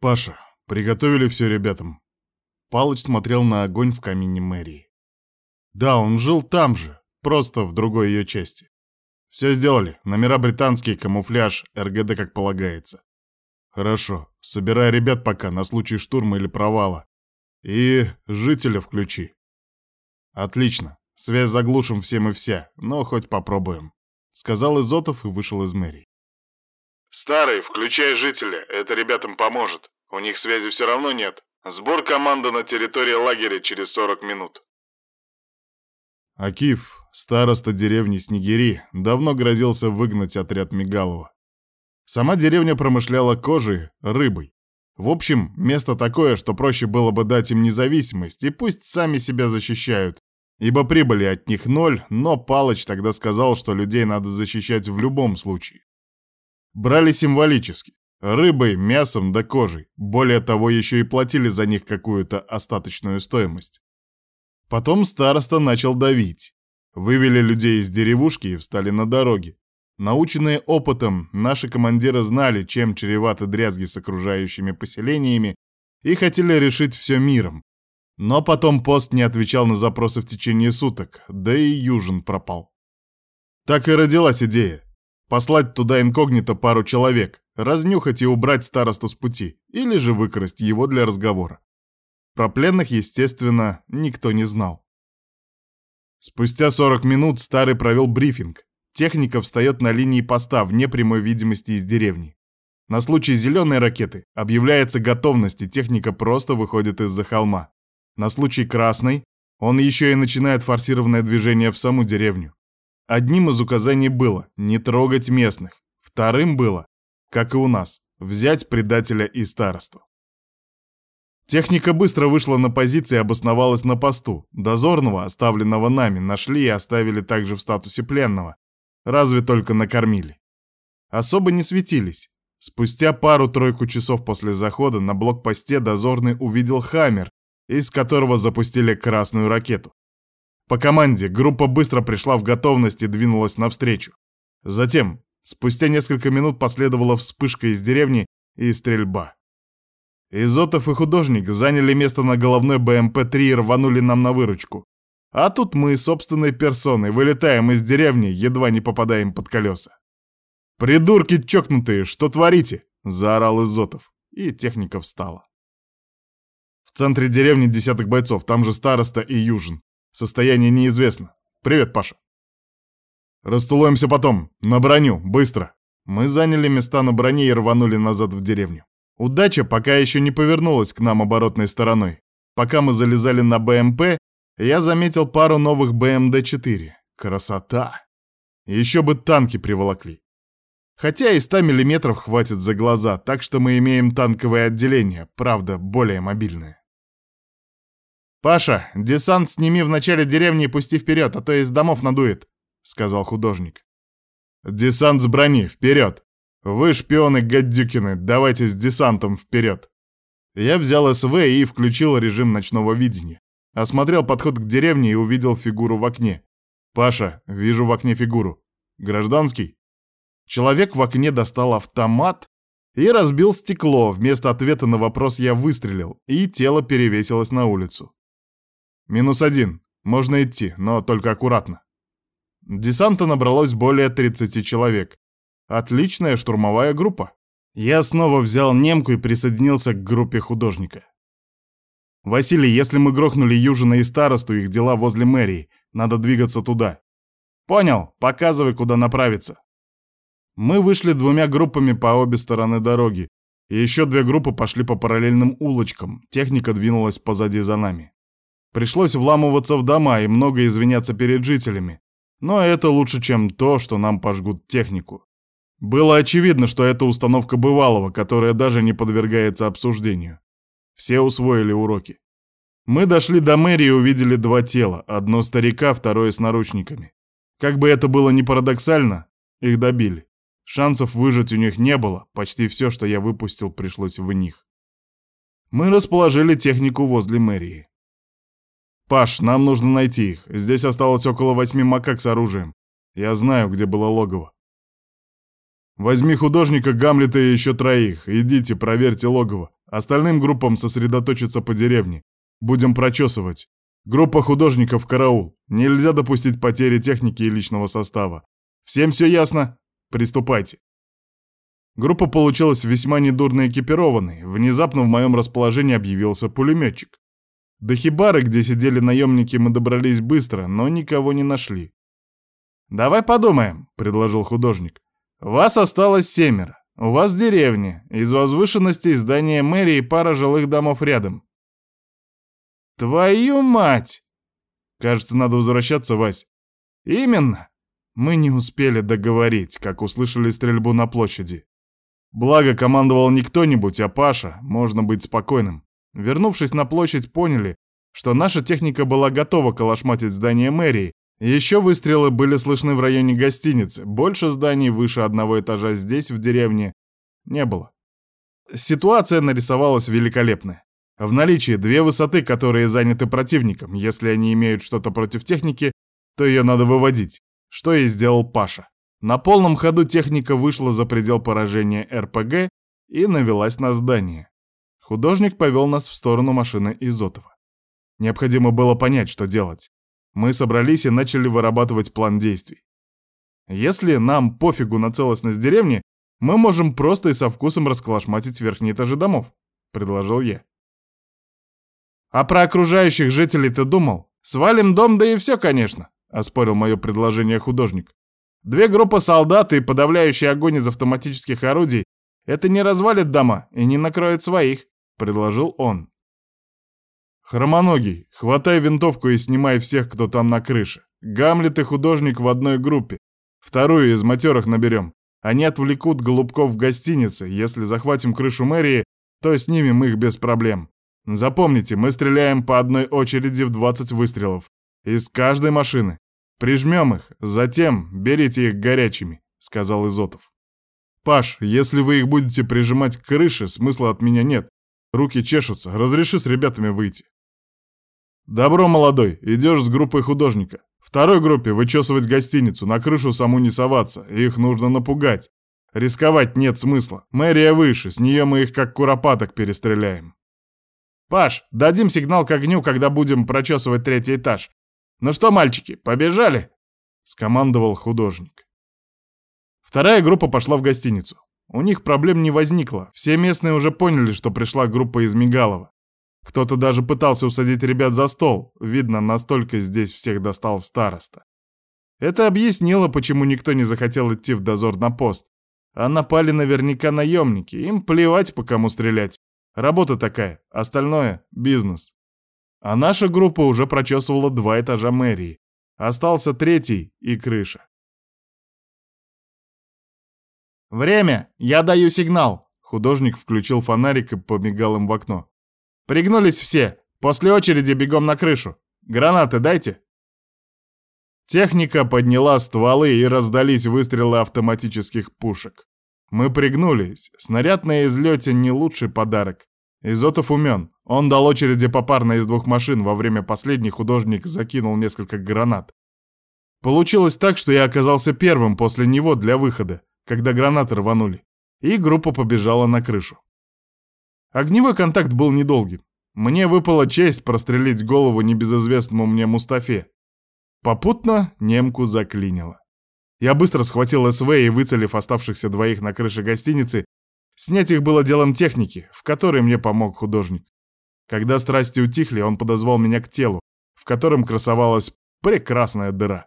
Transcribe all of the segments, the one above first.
«Паша, приготовили все ребятам?» Палыч смотрел на огонь в камине мэрии. «Да, он жил там же, просто в другой ее части. Все сделали, номера британские, камуфляж, РГД как полагается. Хорошо, собирай ребят пока на случай штурма или провала. И жителя включи. Отлично, связь заглушим всем и вся, но хоть попробуем», — сказал Изотов и вышел из мэрии. «Старый, включай жителя, это ребятам поможет. У них связи все равно нет. Сбор команды на территории лагеря через 40 минут». Акиф, староста деревни Снегири, давно грозился выгнать отряд Мигалова. Сама деревня промышляла кожей, рыбой. В общем, место такое, что проще было бы дать им независимость, и пусть сами себя защищают, ибо прибыли от них ноль, но Палыч тогда сказал, что людей надо защищать в любом случае. Брали символически. Рыбой, мясом да кожей. Более того, еще и платили за них какую-то остаточную стоимость. Потом староста начал давить. Вывели людей из деревушки и встали на дороге. Наученные опытом, наши командиры знали, чем чреваты дрязги с окружающими поселениями и хотели решить все миром. Но потом пост не отвечал на запросы в течение суток, да и Южин пропал. Так и родилась идея Послать туда инкогнито пару человек, разнюхать и убрать старосту с пути, или же выкрасть его для разговора. Про пленных, естественно, никто не знал. Спустя 40 минут старый провел брифинг. Техника встает на линии поста вне прямой видимости из деревни. На случай зеленой ракеты объявляется готовность, и техника просто выходит из-за холма. На случай красной он еще и начинает форсированное движение в саму деревню. Одним из указаний было не трогать местных, вторым было, как и у нас, взять предателя и старосту. Техника быстро вышла на позиции и обосновалась на посту. Дозорного, оставленного нами, нашли и оставили также в статусе пленного. Разве только накормили. Особо не светились. Спустя пару-тройку часов после захода на блокпосте дозорный увидел «Хаммер», из которого запустили красную ракету. По команде группа быстро пришла в готовность и двинулась навстречу. Затем, спустя несколько минут последовала вспышка из деревни и стрельба. Изотов и художник заняли место на головной БМП-3 и рванули нам на выручку. А тут мы собственной персоной вылетаем из деревни, едва не попадаем под колеса. «Придурки чокнутые, что творите?» — заорал Изотов, и техника встала. В центре деревни десяток бойцов, там же староста и Южин. Состояние неизвестно. Привет, Паша. Растулуемся потом. На броню. Быстро. Мы заняли места на броне и рванули назад в деревню. Удача пока еще не повернулась к нам оборотной стороной. Пока мы залезали на БМП, я заметил пару новых БМД-4. Красота! Еще бы танки приволокли. Хотя и 100 миллиметров хватит за глаза, так что мы имеем танковое отделение, правда, более мобильное. «Паша, десант сними в начале деревни и пусти вперед, а то из домов надует», — сказал художник. «Десант с брони, вперед! Вы, шпионы гадюкины, давайте с десантом вперед!» Я взял СВ и включил режим ночного видения. Осмотрел подход к деревне и увидел фигуру в окне. «Паша, вижу в окне фигуру. Гражданский?» Человек в окне достал автомат и разбил стекло. Вместо ответа на вопрос я выстрелил, и тело перевесилось на улицу. Минус один. Можно идти, но только аккуратно. Десанта набралось более 30 человек. Отличная штурмовая группа. Я снова взял немку и присоединился к группе художника. «Василий, если мы грохнули Южина и старосту, их дела возле мэрии. Надо двигаться туда». «Понял. Показывай, куда направиться». Мы вышли двумя группами по обе стороны дороги. И еще две группы пошли по параллельным улочкам. Техника двинулась позади за нами. Пришлось вламываться в дома и много извиняться перед жителями. Но это лучше, чем то, что нам пожгут технику. Было очевидно, что это установка бывалого, которая даже не подвергается обсуждению. Все усвоили уроки. Мы дошли до мэрии и увидели два тела, одно старика, второе с наручниками. Как бы это было ни парадоксально, их добили. Шансов выжить у них не было, почти все, что я выпустил, пришлось в них. Мы расположили технику возле мэрии. «Паш, нам нужно найти их. Здесь осталось около восьми макак с оружием. Я знаю, где было логово». «Возьми художника Гамлета и еще троих. Идите, проверьте логово. Остальным группам сосредоточиться по деревне. Будем прочесывать. Группа художников караул. Нельзя допустить потери техники и личного состава. Всем все ясно? Приступайте. Группа получилась весьма недурно экипированной. Внезапно в моем расположении объявился пулеметчик. До хибары, где сидели наемники, мы добрались быстро, но никого не нашли. «Давай подумаем», — предложил художник. «Вас осталось семеро. У вас деревня. Из возвышенностей здания мэрии и пара жилых домов рядом». «Твою мать!» «Кажется, надо возвращаться, Вась». «Именно!» Мы не успели договорить, как услышали стрельбу на площади. Благо, командовал не кто-нибудь, а Паша, можно быть спокойным. Вернувшись на площадь, поняли, что наша техника была готова калашматить здание мэрии, еще выстрелы были слышны в районе гостиницы, больше зданий выше одного этажа здесь, в деревне, не было. Ситуация нарисовалась великолепная. В наличии две высоты, которые заняты противником. Если они имеют что-то против техники, то ее надо выводить, что и сделал Паша. На полном ходу техника вышла за предел поражения РПГ и навелась на здание. Художник повел нас в сторону машины Изотова. Необходимо было понять, что делать. Мы собрались и начали вырабатывать план действий. Если нам пофигу на целостность деревни, мы можем просто и со вкусом расколошматить верхние этажи домов, предложил я. А про окружающих жителей ты думал? Свалим дом, да и все, конечно, оспорил мое предложение художник. Две группы солдат и подавляющий огонь из автоматических орудий — это не развалит дома и не накроет своих предложил он. «Хромоногий, хватай винтовку и снимай всех, кто там на крыше. Гамлет и художник в одной группе. Вторую из матерых наберем. Они отвлекут голубков в гостинице. Если захватим крышу мэрии, то снимем их без проблем. Запомните, мы стреляем по одной очереди в 20 выстрелов. Из каждой машины. Прижмем их, затем берите их горячими», — сказал Изотов. «Паш, если вы их будете прижимать к крыше, смысла от меня нет. Руки чешутся. Разреши с ребятами выйти. Добро, молодой, идешь с группой художника. Второй группе вычесывать гостиницу, на крышу саму не соваться. Их нужно напугать. Рисковать нет смысла. Мэрия выше, с нее мы их как куропаток перестреляем. Паш, дадим сигнал к огню, когда будем прочесывать третий этаж. Ну что, мальчики, побежали? Скомандовал художник. Вторая группа пошла в гостиницу. У них проблем не возникло. Все местные уже поняли, что пришла группа из Мигалова. Кто-то даже пытался усадить ребят за стол. Видно, настолько здесь всех достал староста. Это объяснило, почему никто не захотел идти в дозор на пост. А напали наверняка наемники. Им плевать, по кому стрелять. Работа такая, остальное — бизнес. А наша группа уже прочесывала два этажа мэрии. Остался третий и крыша. «Время! Я даю сигнал!» Художник включил фонарик и помигал им в окно. «Пригнулись все! После очереди бегом на крышу! Гранаты дайте!» Техника подняла стволы и раздались выстрелы автоматических пушек. Мы пригнулись. Снаряд на излете не лучший подарок. Изотов умен. Он дал очереди попарно из двух машин. Во время последней художник закинул несколько гранат. Получилось так, что я оказался первым после него для выхода когда гранаты рванули, и группа побежала на крышу. Огневой контакт был недолгим. Мне выпала честь прострелить голову небезызвестному мне Мустафе. Попутно немку заклинило. Я быстро схватил СВ и, выцелив оставшихся двоих на крыше гостиницы, снять их было делом техники, в которой мне помог художник. Когда страсти утихли, он подозвал меня к телу, в котором красовалась прекрасная дыра.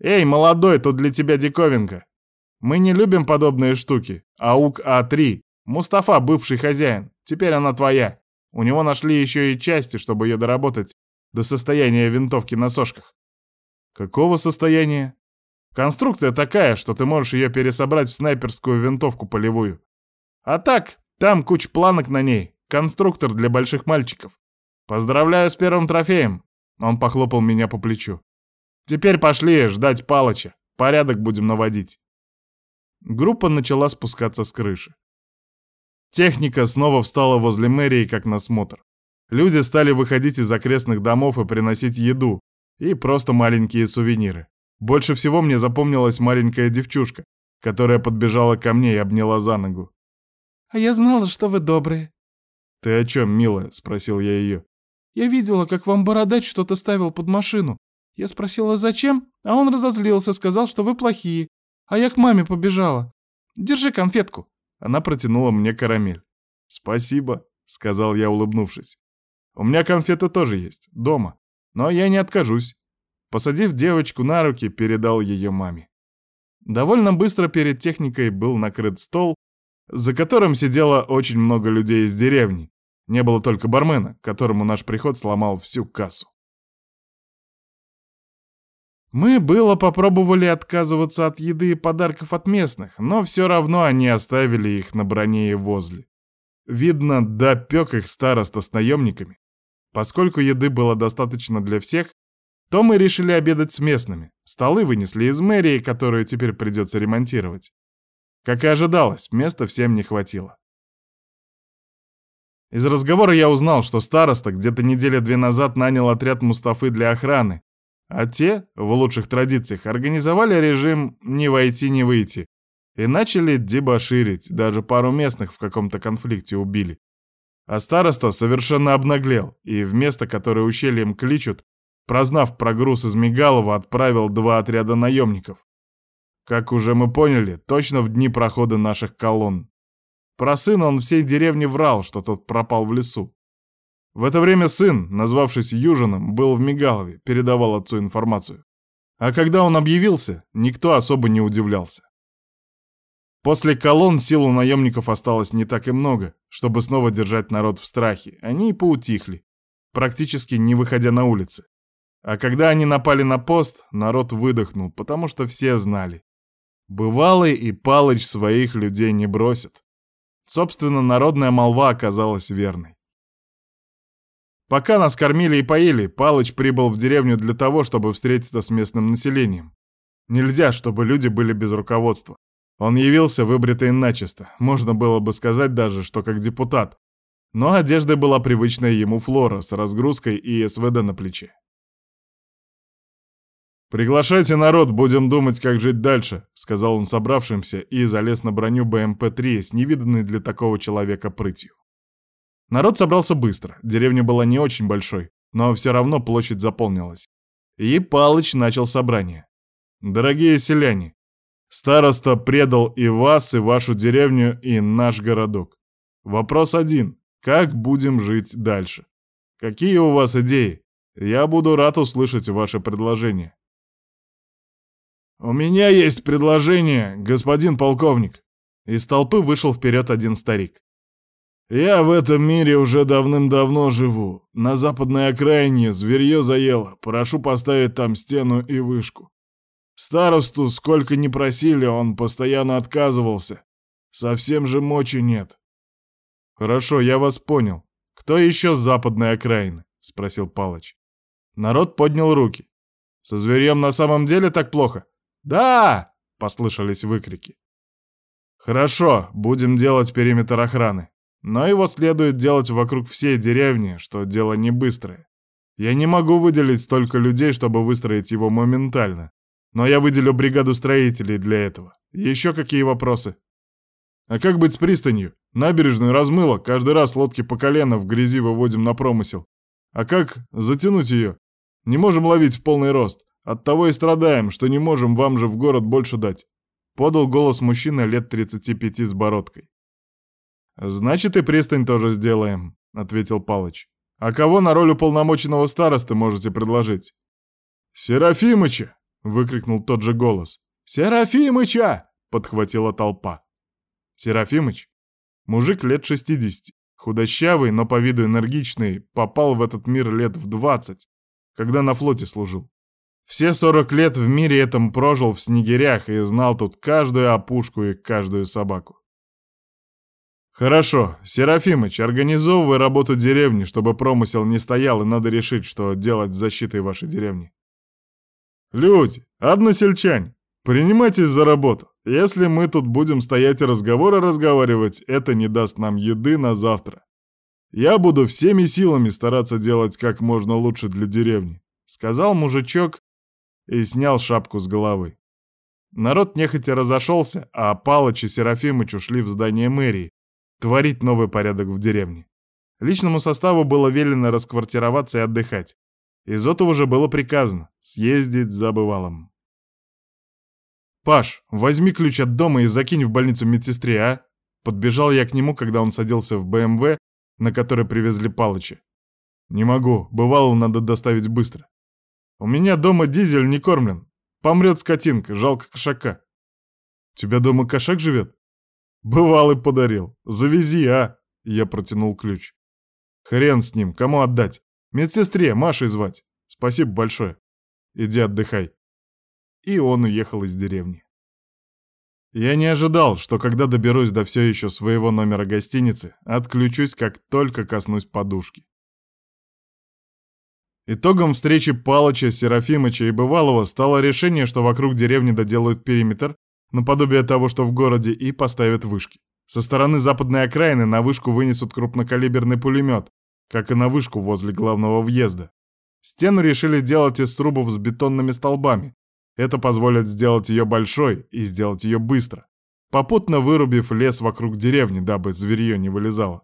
«Эй, молодой, тут для тебя диковинка!» Мы не любим подобные штуки. АУК А3. Мустафа, бывший хозяин. Теперь она твоя. У него нашли еще и части, чтобы ее доработать до состояния винтовки на сошках. Какого состояния? Конструкция такая, что ты можешь ее пересобрать в снайперскую винтовку полевую. А так, там куча планок на ней. Конструктор для больших мальчиков. Поздравляю с первым трофеем. Он похлопал меня по плечу. Теперь пошли ждать Палыча. Порядок будем наводить. Группа начала спускаться с крыши. Техника снова встала возле мэрии, как на смотр. Люди стали выходить из окрестных домов и приносить еду, и просто маленькие сувениры. Больше всего мне запомнилась маленькая девчушка, которая подбежала ко мне и обняла за ногу. «А я знала, что вы добрые». «Ты о чем, милая?» — спросил я ее. «Я видела, как вам бородач что-то ставил под машину. Я спросила, зачем, а он разозлился, сказал, что вы плохие. А я к маме побежала. Держи конфетку». Она протянула мне карамель. «Спасибо», — сказал я, улыбнувшись. «У меня конфеты тоже есть, дома. Но я не откажусь». Посадив девочку на руки, передал ее маме. Довольно быстро перед техникой был накрыт стол, за которым сидело очень много людей из деревни. Не было только бармена, которому наш приход сломал всю кассу. Мы было попробовали отказываться от еды и подарков от местных, но все равно они оставили их на броне и возле. Видно, допек их староста с наемниками. Поскольку еды было достаточно для всех, то мы решили обедать с местными. Столы вынесли из мэрии, которую теперь придется ремонтировать. Как и ожидалось, места всем не хватило. Из разговора я узнал, что староста где-то недели две назад нанял отряд Мустафы для охраны, а те, в лучших традициях, организовали режим «не войти, не выйти» и начали дебоширить, даже пару местных в каком-то конфликте убили. А староста совершенно обнаглел, и в место, которое ущельем кличут, прознав про груз из Мигалова, отправил два отряда наемников. Как уже мы поняли, точно в дни прохода наших колонн. Про сына он всей деревне врал, что тот пропал в лесу. В это время сын, назвавшись Южином, был в Мигалове, передавал отцу информацию. А когда он объявился, никто особо не удивлялся. После колонн сил у наемников осталось не так и много, чтобы снова держать народ в страхе. Они и поутихли, практически не выходя на улицы. А когда они напали на пост, народ выдохнул, потому что все знали. Бывалый и Палыч своих людей не бросит. Собственно, народная молва оказалась верной. Пока нас кормили и поили, Палыч прибыл в деревню для того, чтобы встретиться с местным населением. Нельзя, чтобы люди были без руководства. Он явился выбритый начисто, можно было бы сказать даже, что как депутат. Но одеждой была привычная ему флора с разгрузкой и СВД на плече. «Приглашайте народ, будем думать, как жить дальше», — сказал он собравшимся и залез на броню БМП-3 с невиданной для такого человека прытью. Народ собрался быстро, деревня была не очень большой, но все равно площадь заполнилась. И Палыч начал собрание. «Дорогие селяне, староста предал и вас, и вашу деревню, и наш городок. Вопрос один. Как будем жить дальше? Какие у вас идеи? Я буду рад услышать ваши предложения». «У меня есть предложение, господин полковник». Из толпы вышел вперед один старик. «Я в этом мире уже давным-давно живу. На западной окраине зверье заело. Прошу поставить там стену и вышку. Старосту сколько ни просили, он постоянно отказывался. Совсем же мочи нет». «Хорошо, я вас понял. Кто еще с западной окраины?» — спросил Палыч. Народ поднял руки. «Со зверьем на самом деле так плохо?» «Да!» — послышались выкрики. «Хорошо, будем делать периметр охраны. Но его следует делать вокруг всей деревни, что дело не быстрое. Я не могу выделить столько людей, чтобы выстроить его моментально. Но я выделю бригаду строителей для этого. Еще какие вопросы? А как быть с пристанью? Набережную размыло, каждый раз лодки по колено в грязи выводим на промысел. А как затянуть ее? Не можем ловить в полный рост. Оттого и страдаем, что не можем вам же в город больше дать. Подал голос мужчина лет 35 с бородкой. «Значит, и пристань тоже сделаем», — ответил Палыч. «А кого на роль уполномоченного старосты можете предложить?» «Серафимыча!» — выкрикнул тот же голос. «Серафимыча!» — подхватила толпа. Серафимыч, мужик лет 60, худощавый, но по виду энергичный, попал в этот мир лет в 20, когда на флоте служил. Все 40 лет в мире этом прожил в снегирях и знал тут каждую опушку и каждую собаку. «Хорошо, Серафимыч, организовывай работу деревни, чтобы промысел не стоял, и надо решить, что делать с защитой вашей деревни». «Люди, односельчане, принимайтесь за работу. Если мы тут будем стоять и разговоры разговаривать, это не даст нам еды на завтра. Я буду всеми силами стараться делать как можно лучше для деревни», — сказал мужичок и снял шапку с головы. Народ нехотя разошелся, а Палыч и Серафимыч ушли в здание мэрии, творить новый порядок в деревне. Личному составу было велено расквартироваться и отдыхать. Изотову уже было приказано съездить за бывалым. «Паш, возьми ключ от дома и закинь в больницу медсестре, а?» Подбежал я к нему, когда он садился в БМВ, на который привезли Палыча. «Не могу, бывало надо доставить быстро. У меня дома дизель не кормлен. Помрет скотинка, жалко кошака». «Тебя дома кошак живет?» «Бывалый подарил. Завези, а!» Я протянул ключ. «Хрен с ним, кому отдать? Медсестре, Машей звать. Спасибо большое. Иди отдыхай». И он уехал из деревни. Я не ожидал, что когда доберусь до все еще своего номера гостиницы, отключусь, как только коснусь подушки. Итогом встречи Палыча, Серафимыча и Бывалова стало решение, что вокруг деревни доделают периметр, наподобие того, что в городе, и поставят вышки. Со стороны западной окраины на вышку вынесут крупнокалиберный пулемет, как и на вышку возле главного въезда. Стену решили делать из срубов с бетонными столбами, это позволит сделать ее большой и сделать ее быстро, попутно вырубив лес вокруг деревни, дабы зверье не вылезало.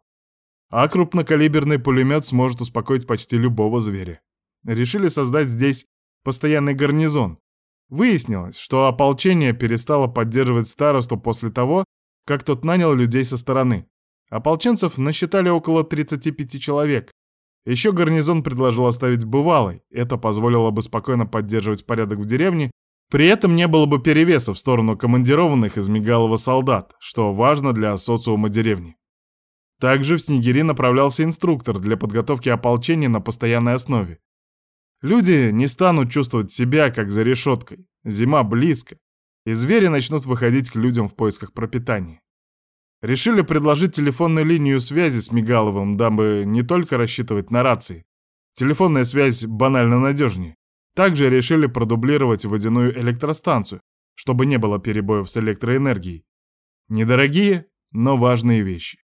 А крупнокалиберный пулемет сможет успокоить почти любого зверя. Решили создать здесь постоянный гарнизон. Выяснилось, что ополчение перестало поддерживать старосту после того, как тот нанял людей со стороны. Ополченцев насчитали около 35 человек. Еще гарнизон предложил оставить бывалой. Это позволило бы спокойно поддерживать порядок в деревне при этом не было бы перевеса в сторону командированных из Мигалова солдат, что важно для социума деревни. Также в Снегири направлялся инструктор для подготовки ополчения на постоянной основе. Люди не станут чувствовать себя, как за решеткой. Зима близко, и звери начнут выходить к людям в поисках пропитания. Решили предложить телефонную линию связи с Мигаловым, дабы не только рассчитывать на рации. Телефонная связь банально надежнее. Также решили продублировать водяную электростанцию, чтобы не было перебоев с электроэнергией. Недорогие, но важные вещи.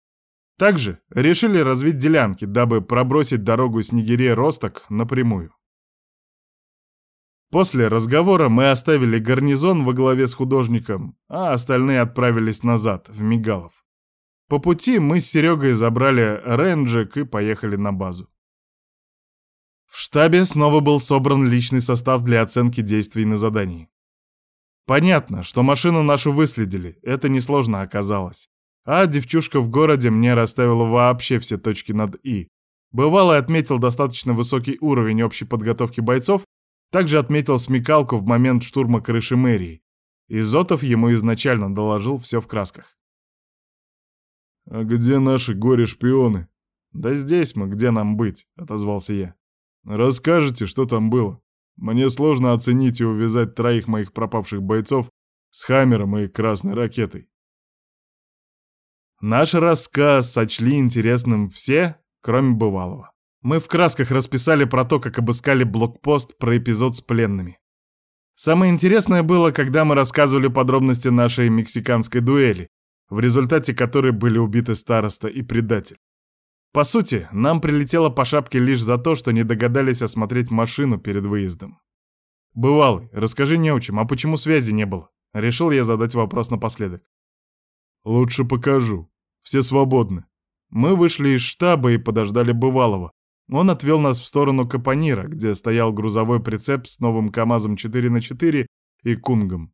Также решили развить делянки, дабы пробросить дорогу Снегире-Росток напрямую. После разговора мы оставили гарнизон во главе с художником, а остальные отправились назад, в Мигалов. По пути мы с Серегой забрали ренджик и поехали на базу. В штабе снова был собран личный состав для оценки действий на задании. Понятно, что машину нашу выследили, это несложно оказалось. А девчушка в городе мне расставила вообще все точки над «и». Бывало, отметил достаточно высокий уровень общей подготовки бойцов, также отметил смекалку в момент штурма крыши мэрии. Изотов ему изначально доложил все в красках. «А где наши горе-шпионы?» «Да здесь мы, где нам быть?» — отозвался я. Расскажете, что там было? Мне сложно оценить и увязать троих моих пропавших бойцов с Хаммером и Красной ракетой. Наш рассказ сочли интересным все, кроме бывалого. Мы в красках расписали про то, как обыскали блокпост, про эпизод с пленными. Самое интересное было, когда мы рассказывали подробности нашей мексиканской дуэли, в результате которой были убиты староста и предатель. По сути, нам прилетело по шапке лишь за то, что не догадались осмотреть машину перед выездом. «Бывалый, расскажи неучим, а почему связи не было?» Решил я задать вопрос напоследок. «Лучше покажу. Все свободны». Мы вышли из штаба и подождали Бывалого. Он отвел нас в сторону Капонира, где стоял грузовой прицеп с новым КАМАЗом 4 на 4 и Кунгом.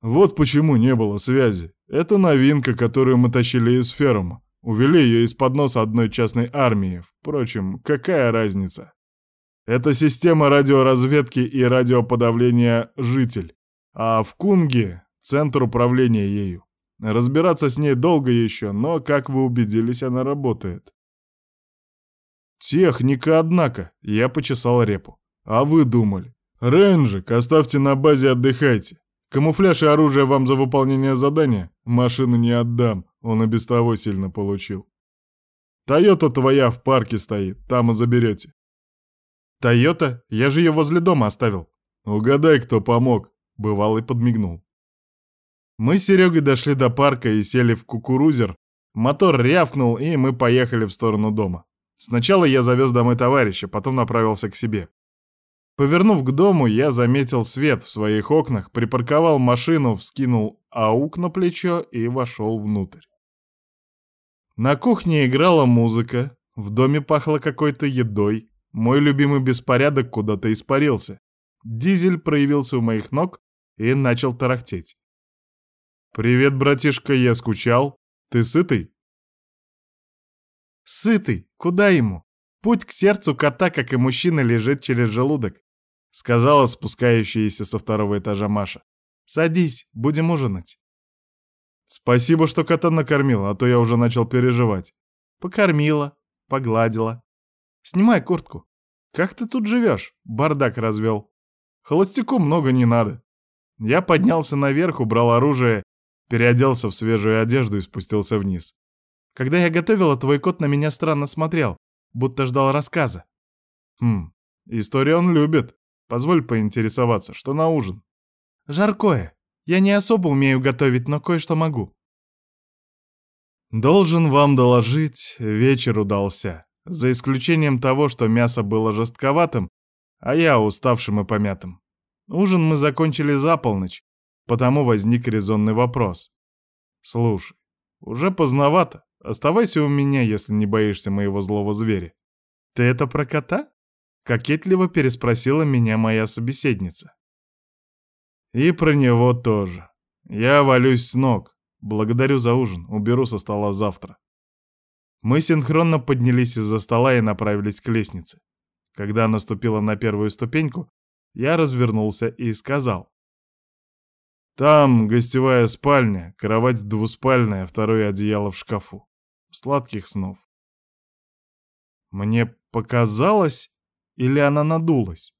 «Вот почему не было связи. Это новинка, которую мы тащили из ферма. Увели ее из-под носа одной частной армии. Впрочем, какая разница? Это система радиоразведки и радиоподавления «Житель», а в Кунге — центр управления ею. Разбираться с ней долго еще, но, как вы убедились, она работает. Техника, однако, я почесал репу. А вы думали? Рейнджик, оставьте на базе, отдыхайте. Камуфляж и оружие вам за выполнение задания? Машину не отдам. Он и без того сильно получил. Тойота твоя в парке стоит, там и заберете. Тойота? Я же ее возле дома оставил. Угадай, кто помог. Бывалый подмигнул. Мы с Серегой дошли до парка и сели в кукурузер. Мотор рявкнул, и мы поехали в сторону дома. Сначала я завез домой товарища, потом направился к себе. Повернув к дому, я заметил свет в своих окнах, припарковал машину, вскинул аук на плечо и вошел внутрь. На кухне играла музыка, в доме пахло какой-то едой, мой любимый беспорядок куда-то испарился. Дизель проявился у моих ног и начал тарахтеть. «Привет, братишка, я скучал. Ты сытый?» «Сытый? Куда ему? Путь к сердцу кота, как и мужчина, лежит через желудок», — сказала спускающаяся со второго этажа Маша. «Садись, будем ужинать». «Спасибо, что кота накормила, а то я уже начал переживать». «Покормила, погладила. Снимай куртку. Как ты тут живешь? Бардак развел. Холостяку много не надо». Я поднялся наверх, убрал оружие, переоделся в свежую одежду и спустился вниз. Когда я готовила, твой кот на меня странно смотрел, будто ждал рассказа. Хм, историю он любит. Позволь поинтересоваться, что на ужин? Жаркое. Я не особо умею готовить, но кое-что могу. Должен вам доложить, вечер удался. За исключением того, что мясо было жестковатым, а я уставшим и помятым. Ужин мы закончили за полночь, потому возник резонный вопрос. Слушай, уже поздновато. Оставайся у меня, если не боишься моего злого зверя. Ты это про кота? Кокетливо переспросила меня моя собеседница. И про него тоже. Я валюсь с ног. Благодарю за ужин, уберу со стола завтра. Мы синхронно поднялись из-за стола и направились к лестнице. Когда наступила на первую ступеньку, я развернулся и сказал. Там гостевая спальня, кровать двуспальная, второе одеяло в шкафу. Сладких снов. Мне показалось, или она надулась?